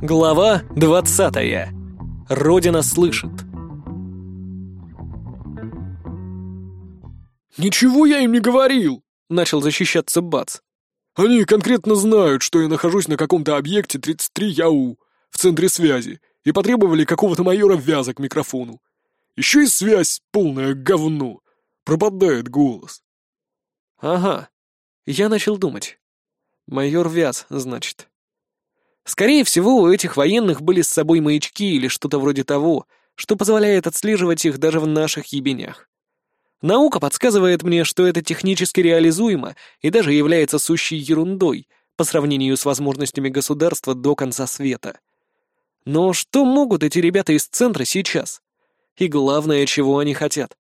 Глава 20. Родина слышит. «Ничего я им не говорил!» — начал защищаться Бац. «Они конкретно знают, что я нахожусь на каком-то объекте 33 ЯУ в центре связи и потребовали какого-то майора Вяза к микрофону. Еще и связь полное говно. Пропадает голос». «Ага». Я начал думать. Майор Вяз, значит. Скорее всего, у этих военных были с собой маячки или что-то вроде того, что позволяет отслеживать их даже в наших ебенях. Наука подсказывает мне, что это технически реализуемо и даже является сущей ерундой по сравнению с возможностями государства до конца света. Но что могут эти ребята из центра сейчас? И главное, чего они хотят?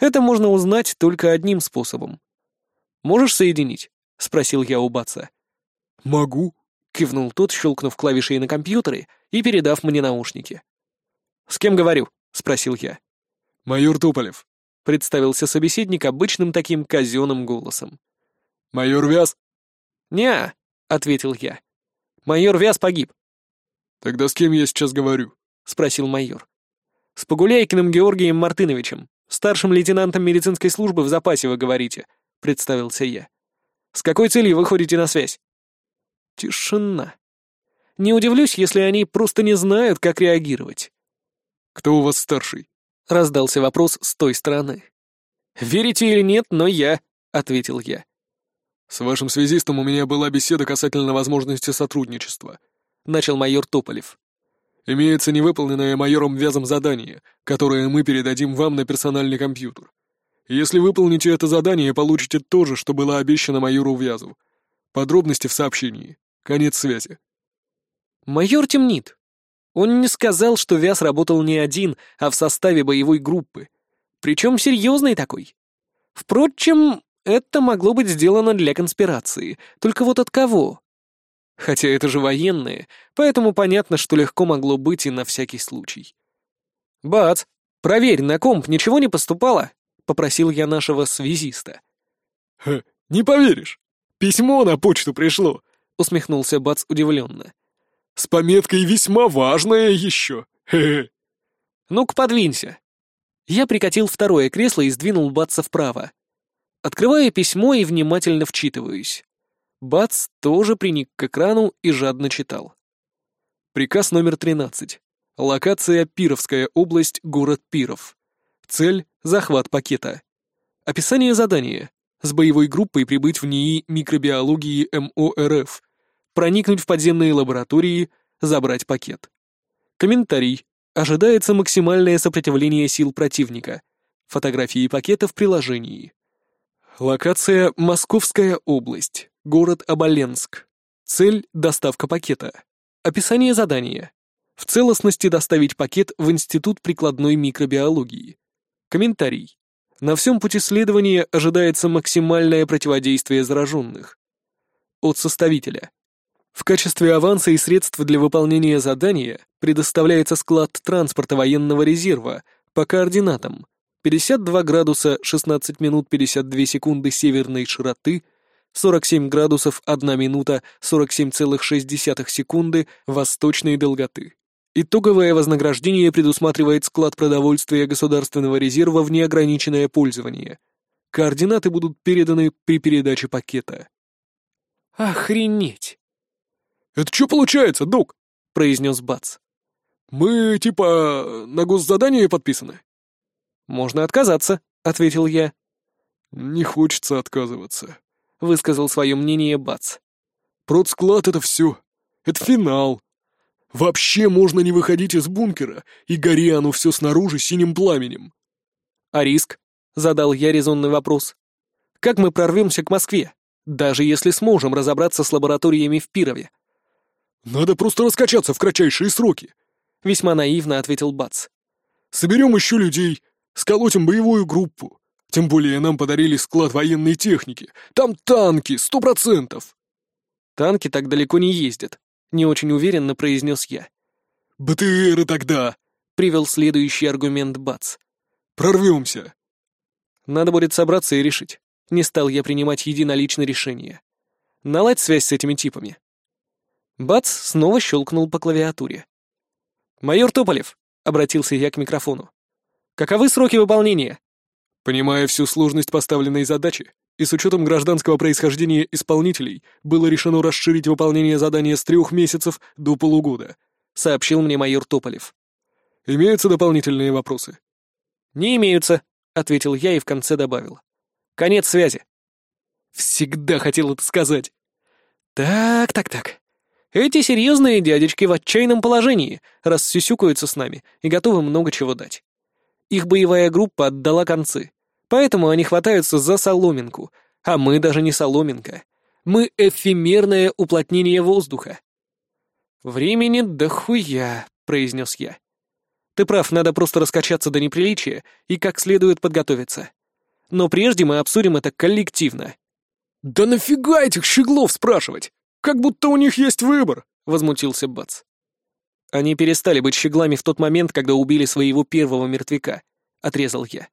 Это можно узнать только одним способом. «Можешь соединить?» — спросил я у Баца. «Могу», — кивнул тот, щелкнув клавишей на компьютере и передав мне наушники. «С кем говорю?» — спросил я. «Майор Туполев», — представился собеседник обычным таким казенным голосом. «Майор Вяз?» «Не-а», ответил я. «Майор Вяз погиб». «Тогда с кем я сейчас говорю?» — спросил майор. «С Погуляйкиным Георгием Мартыновичем, старшим лейтенантом медицинской службы в запасе вы говорите», — представился я. «С какой целью вы ходите на связь?» Тишина. Не удивлюсь, если они просто не знают, как реагировать. «Кто у вас старший?» — раздался вопрос с той стороны. «Верите или нет, но я», — ответил я. «С вашим связистом у меня была беседа касательно возможности сотрудничества», — начал майор Тополев. «Имеется невыполненное майором Вязом задание, которое мы передадим вам на персональный компьютер. Если выполните это задание, получите то же, что было обещано майору Вязу. Подробности в сообщении. Конец связи. Майор темнит. Он не сказал, что Вяз работал не один, а в составе боевой группы. Причем серьезный такой. Впрочем, это могло быть сделано для конспирации. Только вот от кого? Хотя это же военные, поэтому понятно, что легко могло быть и на всякий случай. «Бац, проверь, на комп ничего не поступало?» — попросил я нашего связиста. «Ха, не поверишь, письмо на почту пришло», — усмехнулся Бац удивленно. «С пометкой «Весьма важное еще». Хе-хе». «Ну-ка, подвинься». Я прикатил второе кресло и сдвинул Баца вправо. Открываю письмо и внимательно вчитываюсь. Бац тоже приник к экрану и жадно читал. Приказ номер 13. Локация Пировская область, город Пиров. Цель — захват пакета. Описание задания с боевой группой прибыть в НИИ микробиологии МОРФ, проникнуть в подземные лаборатории, забрать пакет. Комментарий. Ожидается максимальное сопротивление сил противника. Фотографии пакета в приложении. Локация Московская область, город Оболенск. Цель — доставка пакета. Описание задания. В целостности доставить пакет в Институт прикладной микробиологии. Комментарий. На всем пути следования ожидается максимальное противодействие зараженных. От составителя. В качестве аванса и средств для выполнения задания предоставляется склад транспорта военного резерва по координатам 52 градуса 16 минут 52 секунды северной широты, 47 градусов 1 минута 47,6 секунды восточной долготы. Итоговое вознаграждение предусматривает склад продовольствия государственного резерва в неограниченное пользование. Координаты будут переданы при передаче пакета. «Охренеть!» «Это что получается, док?» — произнес Бац. «Мы, типа, на госзадание подписаны?» «Можно отказаться», — ответил я. «Не хочется отказываться», — высказал свое мнение Бац. «Продсклад — это все. Это финал. Вообще можно не выходить из бункера, и гори оно все снаружи синим пламенем. А риск? Задал я резонный вопрос. Как мы прорвемся к Москве, даже если сможем разобраться с лабораториями в Пирове? Надо просто раскачаться в кратчайшие сроки. Весьма наивно ответил Бац. Соберем еще людей, сколотим боевую группу. Тем более нам подарили склад военной техники. Там танки, сто процентов. Танки так далеко не ездят, не очень уверенно произнес я. «БТРы тогда!» — привел следующий аргумент Бац. «Прорвемся!» Надо будет собраться и решить. Не стал я принимать единоличное решение. Наладь связь с этими типами. Бац снова щелкнул по клавиатуре. «Майор Тополев», — обратился я к микрофону. «Каковы сроки выполнения?» Понимая всю сложность поставленной задачи, и с учетом гражданского происхождения исполнителей, было решено расширить выполнение задания с трех месяцев до полугода, сообщил мне майор Тополев. Имеются дополнительные вопросы? Не имеются, ответил я и в конце добавил. Конец связи. Всегда хотел это сказать. Так, так, так. Эти серьезные дядечки в отчаянном положении, раз сюсюкаются с нами и готовы много чего дать. Их боевая группа отдала концы, поэтому они хватаются за соломинку, а мы даже не соломинка. Мы эфемерное уплотнение воздуха. «Времени дохуя», — произнес я. «Ты прав, надо просто раскачаться до неприличия и как следует подготовиться. Но прежде мы обсудим это коллективно». «Да нафига этих щеглов спрашивать? Как будто у них есть выбор!» — возмутился Бац. «Они перестали быть щеглами в тот момент, когда убили своего первого мертвяка», — отрезал я.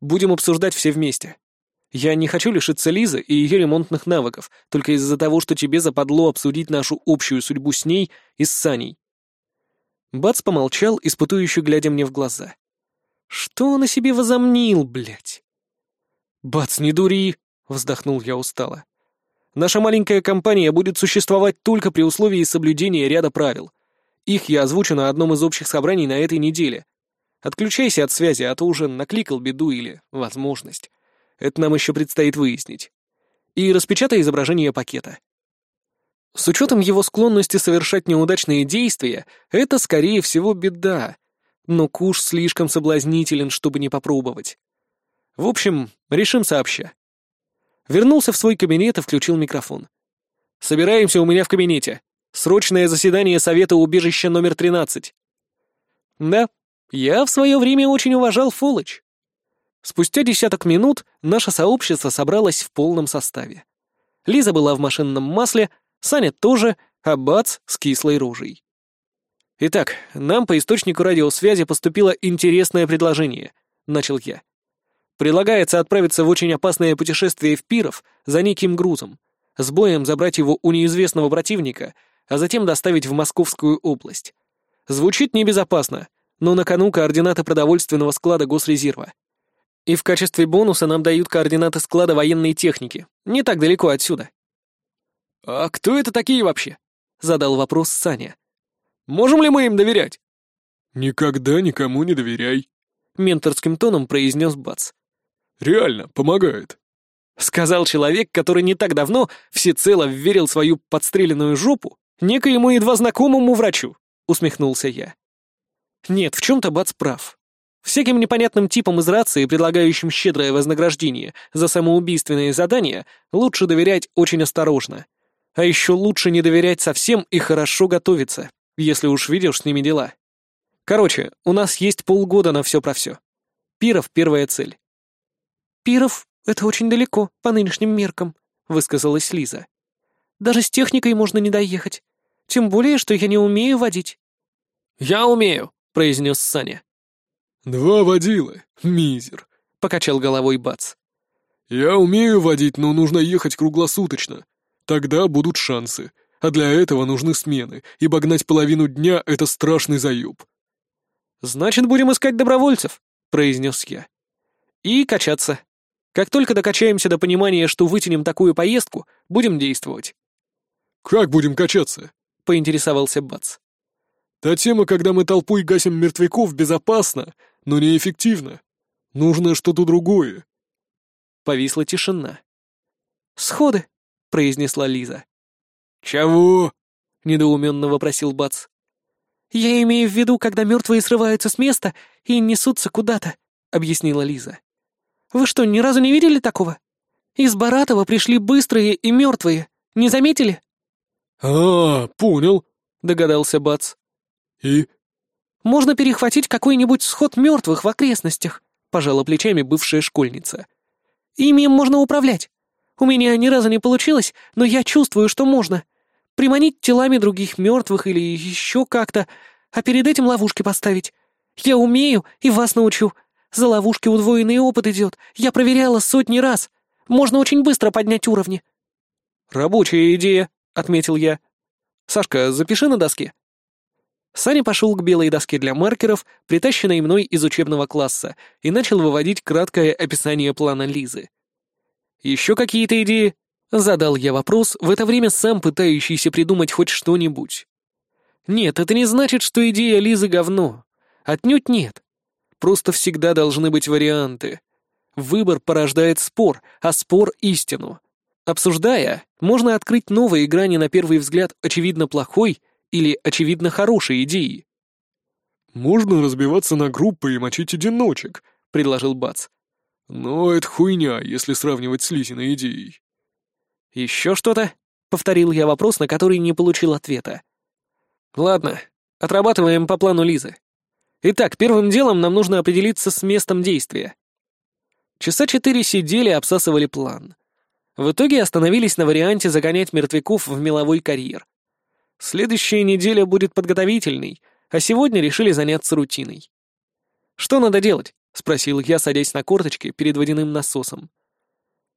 «Будем обсуждать все вместе. Я не хочу лишиться Лизы и ее ремонтных навыков, только из-за того, что тебе западло обсудить нашу общую судьбу с ней и с Саней». Бац помолчал, испытующе глядя мне в глаза. «Что он о себе возомнил, блядь?» «Бац, не дури!» Вздохнул я устало. Наша маленькая компания будет существовать только при условии соблюдения ряда правил. Их я озвучу на одном из общих собраний на этой неделе. Отключайся от связи, а то уже накликал беду или возможность. Это нам еще предстоит выяснить. И распечатай изображение пакета. С учетом его склонности совершать неудачные действия, это, скорее всего, беда. Но куш слишком соблазнителен, чтобы не попробовать. В общем, решим сообща. Вернулся в свой кабинет и включил микрофон. «Собираемся у меня в кабинете. Срочное заседание Совета убежища номер 13». Да, я в свое время очень уважал Фолыч. Спустя десяток минут наше сообщество собралось в полном составе. Лиза была в машинном масле, Саня тоже, а Бац с кислой рожей. «Итак, нам по источнику радиосвязи поступило интересное предложение», — начал я. Предлагается отправиться в очень опасное путешествие в Пиров за неким грузом, с боем забрать его у неизвестного противника, а затем доставить в Московскую область. Звучит небезопасно, но на кону координаты продовольственного склада Госрезерва. И в качестве бонуса нам дают координаты склада военной техники, не так далеко отсюда. «А кто это такие вообще?» — задал вопрос Саня. «Можем ли мы им доверять?» «Никогда никому не доверяй», — менторским тоном произнес Бац. Реально, помогает. Сказал человек, который не так давно всецело верил свою подстреленную жопу некоему едва знакомому врачу, усмехнулся я. Нет, в чем-то Бац прав. Всяким непонятным типам из рации, предлагающим щедрое вознаграждение за самоубийственные задания, лучше доверять очень осторожно. А еще лучше не доверять совсем и хорошо готовиться, если уж видишь с ними дела. Короче, у нас есть полгода на все про все. Пиров — первая цель. «Пиров — это очень далеко, по нынешним меркам», — высказалась Лиза. «Даже с техникой можно не доехать. Тем более, что я не умею водить». «Я умею», — произнес Саня. «Два водила, мизер», — покачал головой Бац. «Я умею водить, но нужно ехать круглосуточно. Тогда будут шансы. А для этого нужны смены, ибо гнать половину дня — это страшный заеб». «Значит, будем искать добровольцев», — произнес я. «И качаться. Как только докачаемся до понимания, что вытянем такую поездку, будем действовать». «Как будем качаться?» — поинтересовался Бац. «Та тема, когда мы толпой гасим мертвяков, безопасно, но неэффективно. Нужно что-то другое». Повисла тишина. «Сходы», — произнесла Лиза. «Чего?» — недоуменно вопросил Бац. «Я имею в виду, когда мертвые срываются с места и несутся куда-то», — объяснила Лиза. Вы что, ни разу не видели такого? Из Баратова пришли быстрые и мертвые. Не заметили?» «А, понял», — догадался Бац. «И?» «Можно перехватить какой-нибудь сход мертвых в окрестностях», — пожала плечами бывшая школьница. «Ими можно управлять. У меня ни разу не получилось, но я чувствую, что можно. Приманить телами других мертвых или еще как-то, а перед этим ловушки поставить. Я умею и вас научу. За ловушки удвоенный опыт идет. Я проверяла сотни раз. Можно очень быстро поднять уровни». «Рабочая идея», — отметил я. Сашка, запиши на доске». Саня пошел к белой доске для маркеров, притащенной мной из учебного класса, и начал выводить краткое описание плана Лизы. «Еще какие-то идеи?» — задал я вопрос, в это время сам пытающийся придумать хоть что-нибудь. «Нет, это не значит, что идея Лизы говно. Отнюдь нет. Просто всегда должны быть варианты. Выбор порождает спор, а спор — истину. Обсуждая, можно открыть новые грани на первый взгляд очевидно плохой или очевидно хорошей идеи. «Можно разбиваться на группы и мочить одиночек», — предложил Бац. «Но это хуйня, если сравнивать с Лизиной идеей». «Еще что-то?» — повторил я вопрос, на который не получил ответа. «Ладно, отрабатываем по плану Лизы. Итак, первым делом нам нужно определиться с местом действия. Часа четыре сидели, обсасывали план. В итоге остановились на варианте загонять мертвяков в меловой карьер. Следующая неделя будет подготовительной, а сегодня решили заняться рутиной. «Что надо делать?» — спросил я, садясь на корточки перед водяным насосом.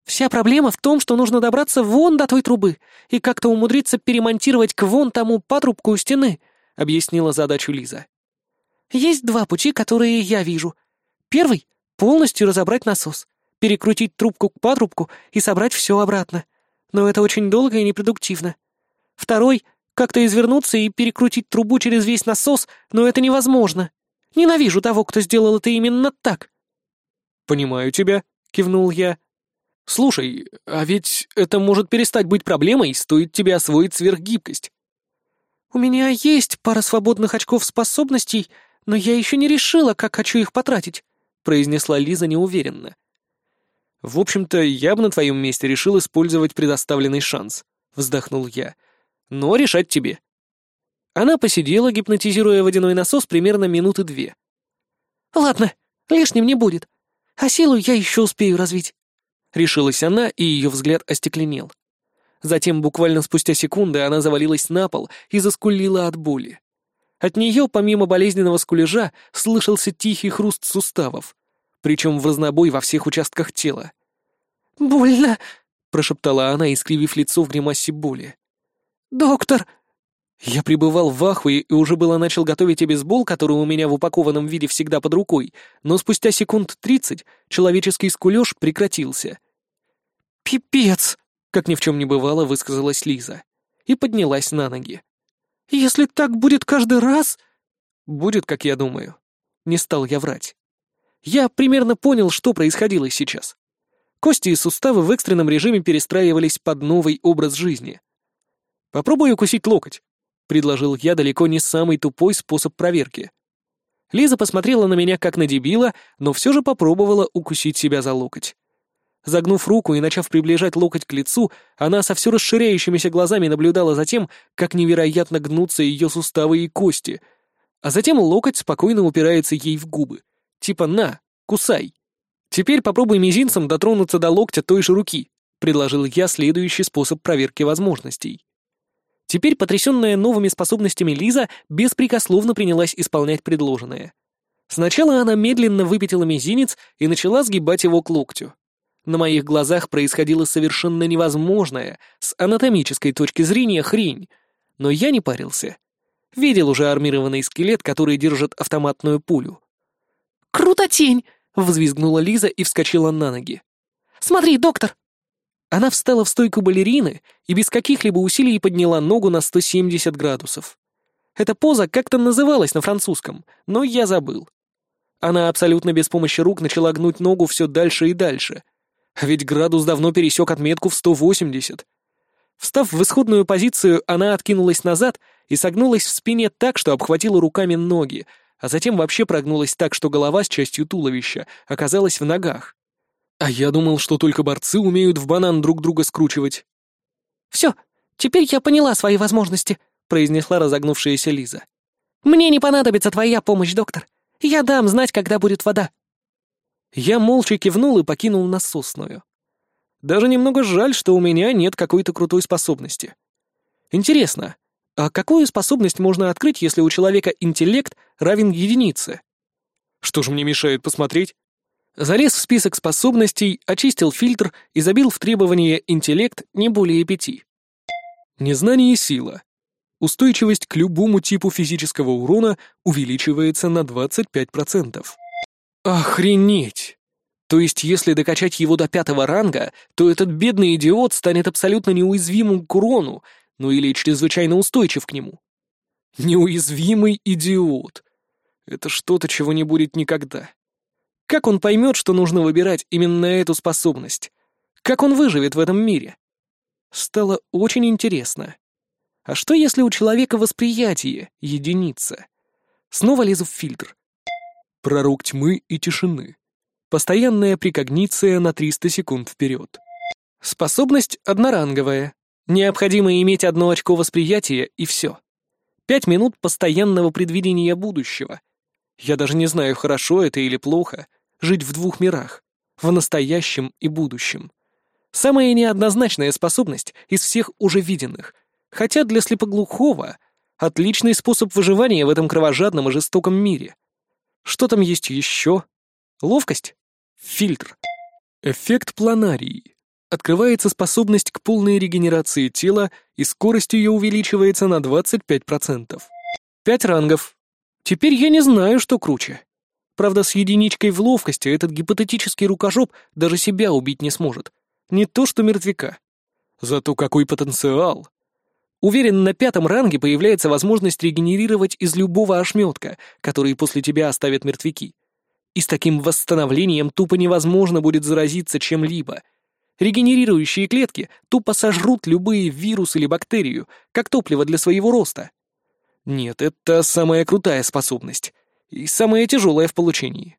«Вся проблема в том, что нужно добраться вон до той трубы и как-то умудриться перемонтировать к вон тому патрубку у стены», — объяснила задачу Лиза. Есть два пути, которые я вижу. Первый — полностью разобрать насос, перекрутить трубку к патрубку и собрать все обратно. Но это очень долго и непродуктивно. Второй — как-то извернуться и перекрутить трубу через весь насос, но это невозможно. Ненавижу того, кто сделал это именно так. «Понимаю тебя», — кивнул я. «Слушай, а ведь это может перестать быть проблемой, стоит тебе освоить сверхгибкость». «У меня есть пара свободных очков способностей, но я еще не решила, как хочу их потратить», — произнесла Лиза неуверенно. «В общем-то, я бы на твоем месте решил использовать предоставленный шанс», — вздохнул я. «Но решать тебе». Она посидела, гипнотизируя водяной насос примерно минуты две. «Ладно, лишним не будет. А силу я еще успею развить». Решилась она, и ее взгляд остекленел. Затем, буквально спустя секунды, она завалилась на пол и заскулила от боли. От нее, помимо болезненного скулежа, слышался тихий хруст суставов, причем в разнобой во всех участках тела. «Больно!» — прошептала она, искривив лицо в гримасе боли. «Доктор!» Я пребывал в ахуе и уже было начал готовить обезбол, который у меня в упакованном виде всегда под рукой, но спустя секунд тридцать человеческий скулеж прекратился. «Пипец!» — как ни в чем не бывало, высказалась Лиза. И поднялась на ноги. «Если так будет каждый раз...» «Будет, как я думаю». Не стал я врать. Я примерно понял, что происходило сейчас. Кости и суставы в экстренном режиме перестраивались под новый образ жизни. «Попробуй укусить локоть», — предложил я далеко не самый тупой способ проверки. Лиза посмотрела на меня как на дебила, но все же попробовала укусить себя за локоть. Загнув руку и начав приближать локоть к лицу, она со все расширяющимися глазами наблюдала за тем, как невероятно гнутся ее суставы и кости. А затем локоть спокойно упирается ей в губы. Типа «на, кусай». «Теперь попробуй мизинцем дотронуться до локтя той же руки», — предложил я следующий способ проверки возможностей. Теперь потрясенная новыми способностями Лиза беспрекословно принялась исполнять предложенное. Сначала она медленно выпятила мизинец и начала сгибать его к локтю. На моих глазах происходило совершенно невозможное, с анатомической точки зрения, хрень. Но я не парился. Видел уже армированный скелет, который держит автоматную пулю. «Крутотень!» — взвизгнула Лиза и вскочила на ноги. «Смотри, доктор!» Она встала в стойку балерины и без каких-либо усилий подняла ногу на 170 градусов. Эта поза как-то называлась на французском, но я забыл. Она абсолютно без помощи рук начала гнуть ногу все дальше и дальше, а ведь градус давно пересек отметку в 180. Встав в исходную позицию, она откинулась назад и согнулась в спине так, что обхватила руками ноги, а затем вообще прогнулась так, что голова с частью туловища оказалась в ногах. А я думал, что только борцы умеют в банан друг друга скручивать. «Все, теперь я поняла свои возможности», — произнесла разогнувшаяся Лиза. «Мне не понадобится твоя помощь, доктор. Я дам знать, когда будет вода». Я молча кивнул и покинул насосную. Даже немного жаль, что у меня нет какой-то крутой способности. Интересно, а какую способность можно открыть, если у человека интеллект равен единице? Что же мне мешает посмотреть? Залез в список способностей, очистил фильтр и забил в требование интеллект не более пяти. Незнание — сила. Устойчивость к любому типу физического урона увеличивается на 25%. Охренеть! То есть, если докачать его до пятого ранга, то этот бедный идиот станет абсолютно неуязвимым к урону, ну или чрезвычайно устойчив к нему. Неуязвимый идиот. Это что-то, чего не будет никогда. Как он поймет, что нужно выбирать именно эту способность? Как он выживет в этом мире? Стало очень интересно. А что, если у человека восприятие — единица? Снова лезу в фильтр. Пророк тьмы и тишины. Постоянная прикогниция на 300 секунд вперед. Способность одноранговая. Необходимо иметь одно очко восприятия, и все. Пять минут постоянного предвидения будущего. Я даже не знаю, хорошо это или плохо, жить в двух мирах, в настоящем и будущем. Самая неоднозначная способность из всех уже виденных, хотя для слепоглухого — отличный способ выживания в этом кровожадном и жестоком мире. Что там есть еще? Ловкость? Фильтр. Эффект планарии. Открывается способность к полной регенерации тела, и скорость ее увеличивается на 25%. Пять рангов. Теперь я не знаю, что круче. Правда, с единичкой в ловкости этот гипотетический рукожоп даже себя убить не сможет. Не то что мертвяка. Зато какой потенциал. Уверен, на пятом ранге появляется возможность регенерировать из любого ошметка, который после тебя оставят мертвяки. И с таким восстановлением тупо невозможно будет заразиться чем-либо. Регенерирующие клетки тупо сожрут любые вирус или бактерию, как топливо для своего роста. Нет, это самая крутая способность. И самая тяжелая в получении.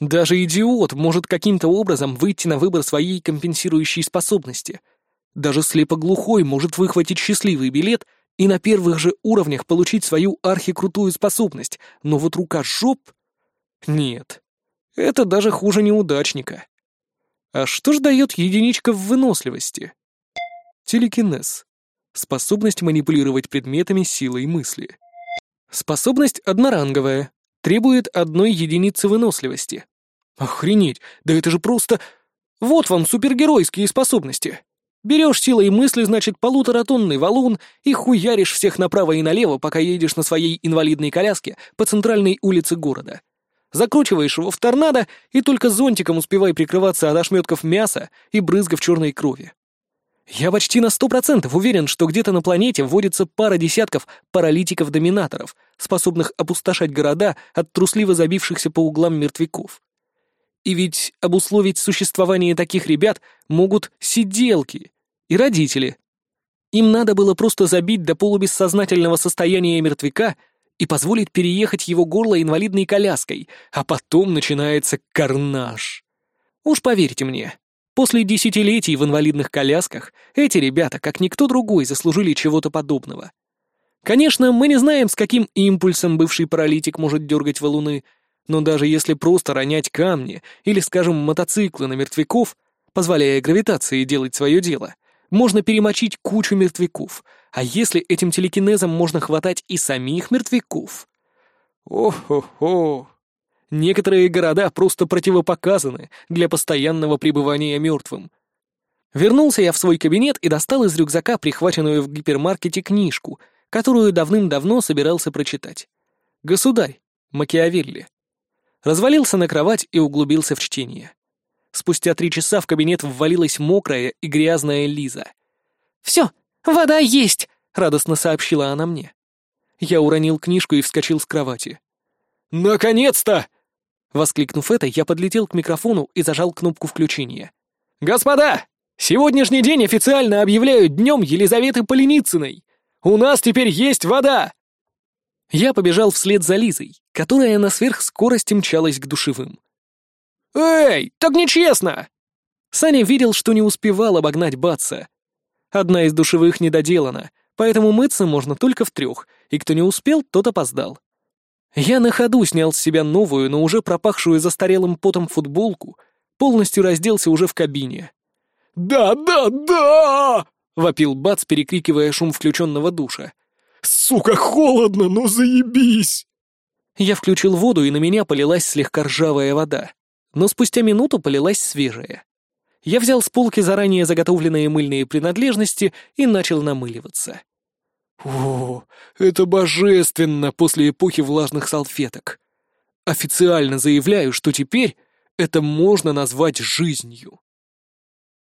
Даже идиот может каким-то образом выйти на выбор своей компенсирующей способности. Даже слепоглухой может выхватить счастливый билет и на первых же уровнях получить свою архикрутую способность, но вот рука жоп... Нет, это даже хуже неудачника. А что ж дает единичка в выносливости? Телекинез. Способность манипулировать предметами силой мысли. Способность одноранговая. Требует одной единицы выносливости. Охренеть, да это же просто... Вот вам супергеройские способности. Берешь силой мысли, значит, полуторатонный валун и хуяришь всех направо и налево, пока едешь на своей инвалидной коляске по центральной улице города закручиваешь его в торнадо и только зонтиком успевай прикрываться от ошметков мяса и брызгов черной крови. Я почти на сто процентов уверен, что где-то на планете вводится пара десятков паралитиков-доминаторов, способных опустошать города от трусливо забившихся по углам мертвяков. И ведь обусловить существование таких ребят могут сиделки и родители. Им надо было просто забить до полубессознательного состояния мертвяка и позволит переехать его горло инвалидной коляской, а потом начинается карнаж. Уж поверьте мне, после десятилетий в инвалидных колясках эти ребята, как никто другой, заслужили чего-то подобного. Конечно, мы не знаем, с каким импульсом бывший паралитик может дергать валуны, но даже если просто ронять камни или, скажем, мотоциклы на мертвяков, позволяя гравитации делать свое дело — можно перемочить кучу мертвяков, а если этим телекинезом можно хватать и самих мертвяков? О-хо-хо! Некоторые города просто противопоказаны для постоянного пребывания мертвым. Вернулся я в свой кабинет и достал из рюкзака прихваченную в гипермаркете книжку, которую давным-давно собирался прочитать. «Государь» Макиавелли. Развалился на кровать и углубился в чтение. Спустя три часа в кабинет ввалилась мокрая и грязная Лиза. «Все, вода есть!» — радостно сообщила она мне. Я уронил книжку и вскочил с кровати. «Наконец-то!» Воскликнув это, я подлетел к микрофону и зажал кнопку включения. «Господа! Сегодняшний день официально объявляют днем Елизаветы Поленицыной! У нас теперь есть вода!» Я побежал вслед за Лизой, которая на сверхскорости мчалась к душевым. «Эй, так нечестно!» Саня видел, что не успевал обогнать Батса. Одна из душевых недоделана, поэтому мыться можно только в трех, и кто не успел, тот опоздал. Я на ходу снял с себя новую, но уже пропахшую застарелым потом футболку, полностью разделся уже в кабине. «Да, да, да!» — вопил Бац, перекрикивая шум включенного душа. «Сука, холодно, ну заебись!» Я включил воду, и на меня полилась слегка ржавая вода но спустя минуту полилась свежая. Я взял с полки заранее заготовленные мыльные принадлежности и начал намыливаться. О, это божественно после эпохи влажных салфеток. Официально заявляю, что теперь это можно назвать жизнью.